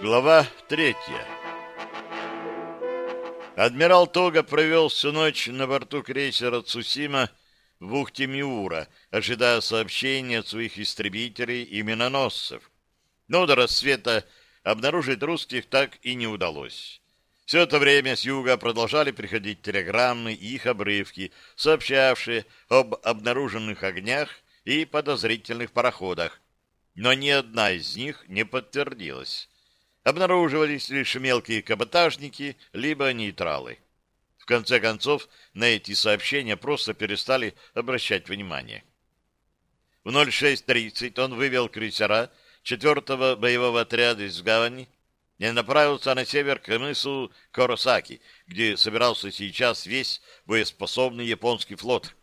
Глава третья Адмирал Тога провел всю ночь на борту крейсера «Цусима» в бухте Миура, ожидая сообщения от своих истребителей и миноносцев. Но до рассвета обнаружить русских так и не удалось. Все это время с юга продолжали приходить телеграммы и их обрывки, сообщавшие об обнаруженных огнях и подозрительных пароходах, но ни одна из них не подтвердилась обнаруживались лишь мелкие каботажники, либо нейтралы. В конце концов, на эти сообщения просто перестали обращать внимание. В 06.30 он вывел крейсера 4-го боевого отряда из гавани и направился на север к мысу Коросаки, где собирался сейчас весь боеспособный японский флот.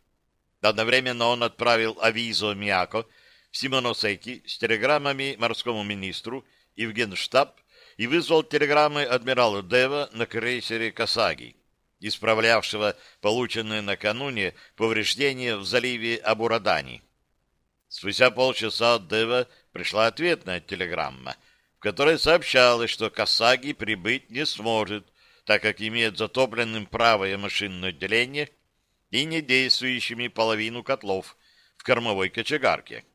Одновременно он отправил авизо Мияко в Симоносеки с телеграммами морскому министру и в генштаб и вызвал телеграммы адмирала Дева на крейсере «Касаги», исправлявшего полученные накануне повреждения в заливе Абурадани. Спустя полчаса от Дева пришла ответная телеграмма, в которой сообщалось, что Касаги прибыть не сможет, так как имеет затопленным правое машинное отделение и недействующими половину котлов в кормовой кочегарке.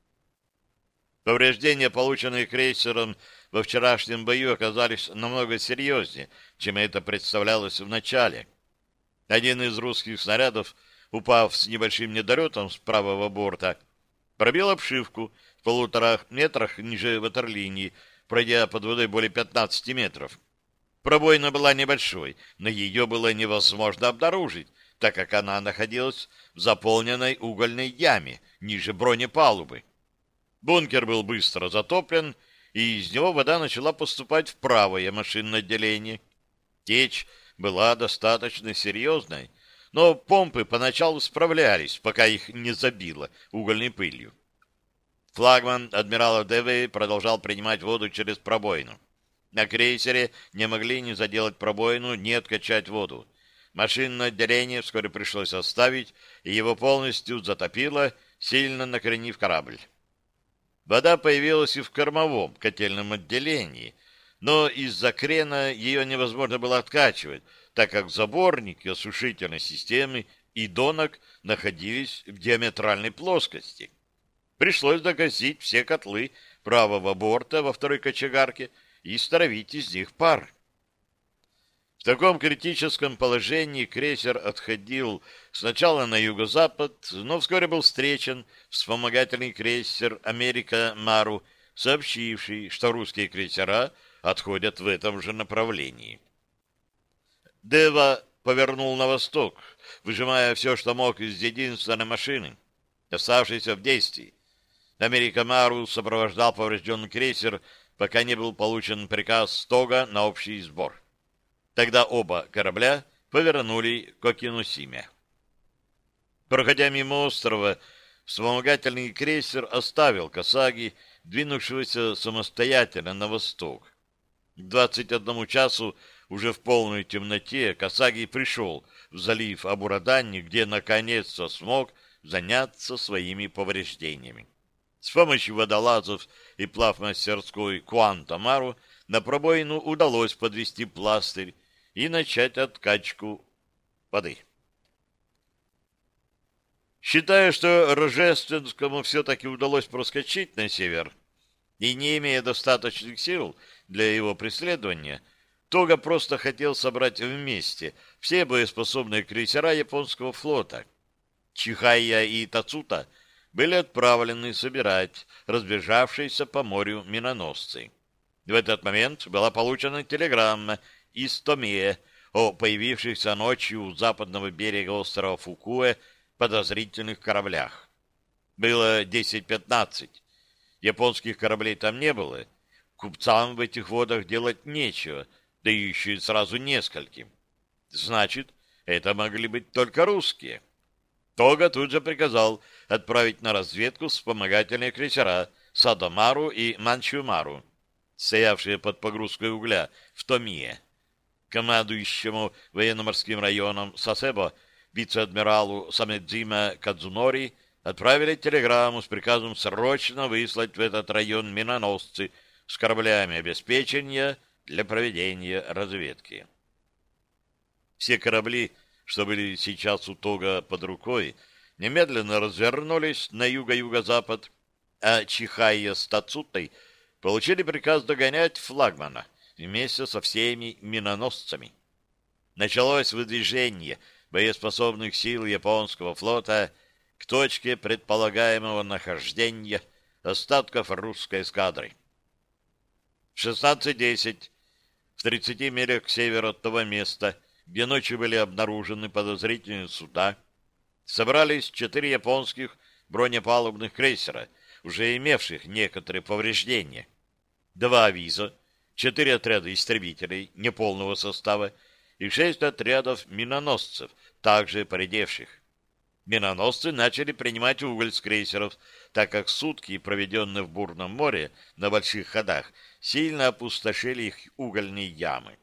Повреждения, полученные крейсером во вчерашнем бою оказались намного серьезнее, чем это представлялось в начале. Один из русских снарядов, упав с небольшим недолетом с правого борта, пробил обшивку в полутора метрах ниже ватерлинии, пройдя под водой более 15 метров. Пробоина была небольшой, но ее было невозможно обнаружить, так как она находилась в заполненной угольной яме ниже бронепалубы. Бункер был быстро затоплен, и из него вода начала поступать в правое машинное отделение. Течь была достаточно серьезной, но помпы поначалу справлялись, пока их не забило угольной пылью. Флагман адмирала ДВ продолжал принимать воду через пробоину. На крейсере не могли ни заделать пробоину, ни откачать воду. Машинное отделение вскоре пришлось оставить, и его полностью затопило, сильно накренив корабль. Вода появилась и в кормовом котельном отделении, но из-за крена ее невозможно было откачивать, так как заборники осушительной системы и донок находились в диаметральной плоскости. Пришлось догасить все котлы правого борта во второй кочегарке и стравить из них пар. В таком критическом положении крейсер отходил сначала на юго-запад, но вскоре был встречен вспомогательный крейсер «Америка Мару», сообщивший, что русские крейсера отходят в этом же направлении. Дева повернул на восток, выжимая все, что мог из единственной машины, оставшейся в действии. «Америка Мару» сопровождал поврежденный крейсер, пока не был получен приказ Стога на общий сбор. Тогда оба корабля повернули к Окинусиме. Проходя мимо острова, вспомогательный крейсер оставил Касаги, двинувшегося самостоятельно на восток. К 21 часу уже в полной темноте Касаги пришел в залив Абурадани, где наконец-то смог заняться своими повреждениями. С помощью водолазов и плавмастерской Куантамару на пробоину удалось подвести пластырь и начать откачку воды. Считая, что Рожественскому все-таки удалось проскочить на север, и не имея достаточных сил для его преследования, Тога просто хотел собрать вместе все боеспособные крейсера японского флота. Чихая и Тацута были отправлены собирать разбежавшиеся по морю миноносцы. В этот момент была получена телеграмма из Томия о появившихся ночью у западного берега острова Фукуэ подозрительных кораблях. Было 10-15. Японских кораблей там не было. Купцам в этих водах делать нечего, да еще и сразу нескольким. Значит, это могли быть только русские. Тога тут же приказал отправить на разведку вспомогательные крейсера Садомару и Манчумару, стоявшие под погрузкой угля в Томие командующему военно-морским районом Сасебо, вице-адмиралу Самедзима Кадзунори, отправили телеграмму с приказом срочно выслать в этот район миноносцы с кораблями обеспечения для проведения разведки. Все корабли, что были сейчас у Тога под рукой, немедленно развернулись на юго-юго-запад, а Чихайя с Тацутой получили приказ догонять флагмана вместе со всеми миноносцами. Началось выдвижение боеспособных сил японского флота к точке предполагаемого нахождения остатков русской эскадры. В 16.10 в 30 милях к северу от того места, где ночью были обнаружены подозрительные суда, собрались четыре японских бронепалубных крейсера, уже имевших некоторые повреждения. Два авиза, четыре отряда истребителей неполного состава и шесть отрядов миноносцев, также поредевших. Миноносцы начали принимать уголь с крейсеров, так как сутки, проведенные в бурном море на больших ходах, сильно опустошили их угольные ямы.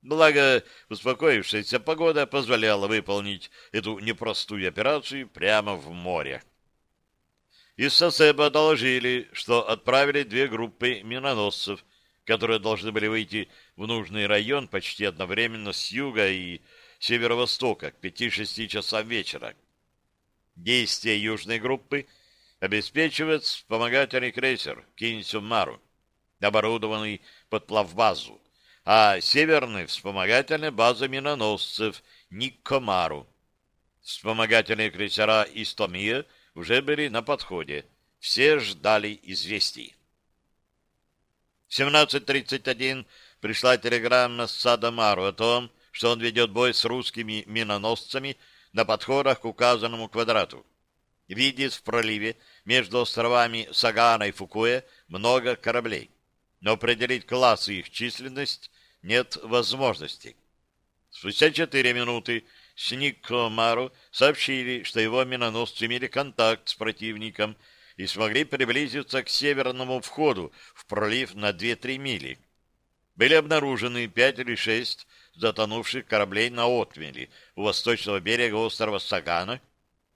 Благо, успокоившаяся погода позволяла выполнить эту непростую операцию прямо в море. Из Сосеба доложили, что отправили две группы миноносцев, которые должны были выйти в нужный район почти одновременно с юга и северо-востока к 5-6 часам вечера. Действие южной группы обеспечивает вспомогательный крейсер Кинсюмару, оборудованный под плавбазу, а северный — вспомогательная база миноносцев Никкомару. Вспомогательные крейсера Истомия уже были на подходе. Все ждали известий. В 17.31 пришла телеграмма с Садамару о том, что он ведет бой с русскими миноносцами на подходах к указанному квадрату. Видит в проливе между островами Сагана и Фукуэ много кораблей, но определить класс и их численность нет возможности. Спустя четыре минуты с Никомару сообщили, что его миноносцы имели контакт с противником и смогли приблизиться к северному входу в пролив на 2-3 мили. Были обнаружены пять или шесть затонувших кораблей на отмели у восточного берега острова Сагана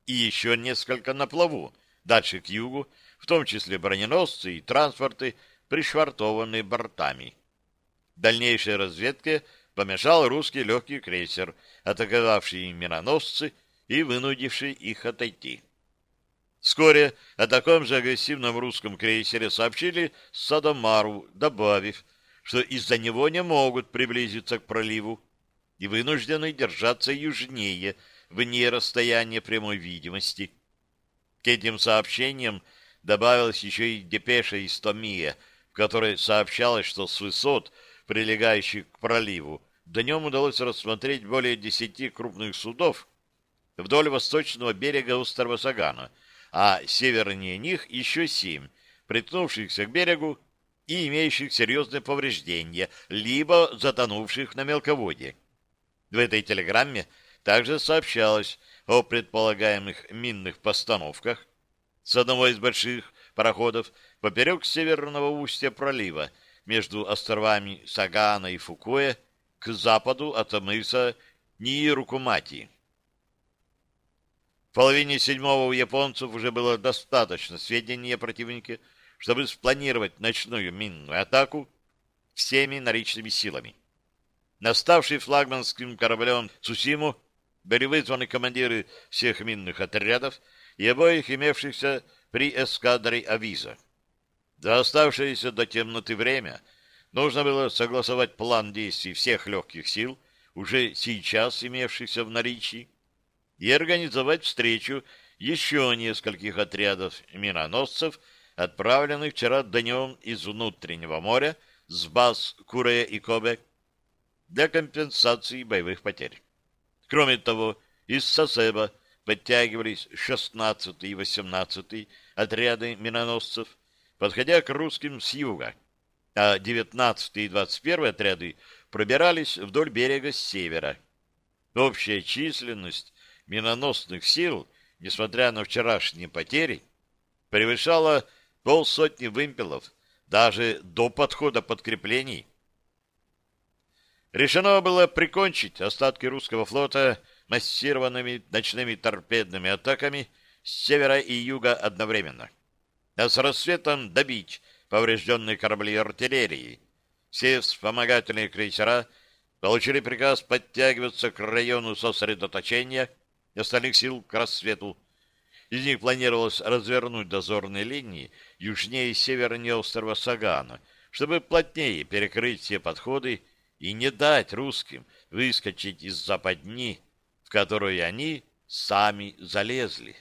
и еще несколько на плаву, дальше к югу, в том числе броненосцы и транспорты, пришвартованные бортами. Дальнейшей разведке помешал русский легкий крейсер, атаковавший миноносцы и вынудивший их отойти. Вскоре о таком же агрессивном русском крейсере сообщили Садомару, добавив, что из-за него не могут приблизиться к проливу и вынуждены держаться южнее, вне расстояния прямой видимости. К этим сообщениям добавилась еще и депеша из Томия, в которой сообщалось, что с высот, прилегающих к проливу, днем удалось рассмотреть более десяти крупных судов вдоль восточного берега острова Сагана, а севернее них еще семь, приткнувшихся к берегу и имеющих серьезные повреждения, либо затонувших на мелководье. В этой телеграмме также сообщалось о предполагаемых минных постановках с одного из больших пароходов поперек северного устья пролива между островами Сагана и Фукуэ к западу от мыса Ниирукумати. В половине седьмого у японцев уже было достаточно сведений о противнике, чтобы спланировать ночную минную атаку всеми наличными силами. Наставший флагманским кораблем Цусиму были вызваны командиры всех минных отрядов и обоих имевшихся при эскадре Авиза. За оставшееся до темноты время нужно было согласовать план действий всех легких сил, уже сейчас имевшихся в наличии, и организовать встречу еще нескольких отрядов миноносцев, отправленных вчера днем из внутреннего моря с баз Курея и Кобе для компенсации боевых потерь. Кроме того, из Сосеба подтягивались 16 и 18 отряды миноносцев, подходя к русским с юга, а 19 и 21 отряды пробирались вдоль берега с севера. Общая численность миноносных сил, несмотря на вчерашние потери, превышала полсотни вымпелов даже до подхода подкреплений Решено было прикончить остатки русского флота массированными ночными торпедными атаками с севера и юга одновременно, а с рассветом добить поврежденные корабли артиллерии. Все вспомогательные крейсера получили приказ подтягиваться к району сосредоточения остальных сил к рассвету. Из них планировалось развернуть дозорные линии южнее и севернее острова Сагана, чтобы плотнее перекрыть все подходы и не дать русским выскочить из западни, в которую они сами залезли.